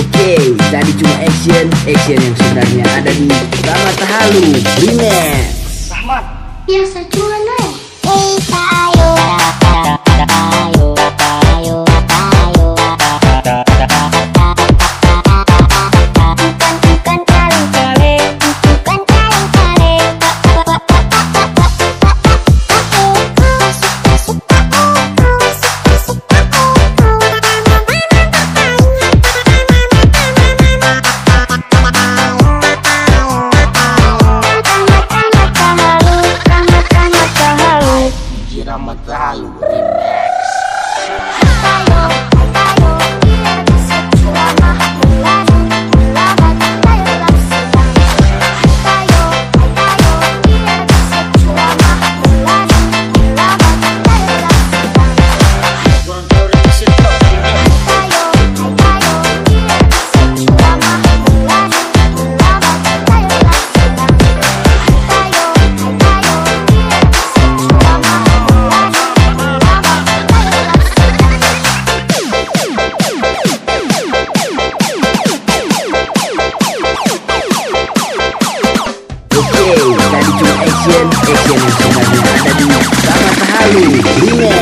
Oke, tadi cuma action, action yang sebenarnya ada di Ramata Halu Remix Biasa cuan eh. Bukan cuma action, action yang sebenarnya ada di Ramata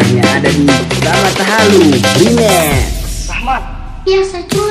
sebenarnya ada di Ramata Halu Remix Biasa cuan eh.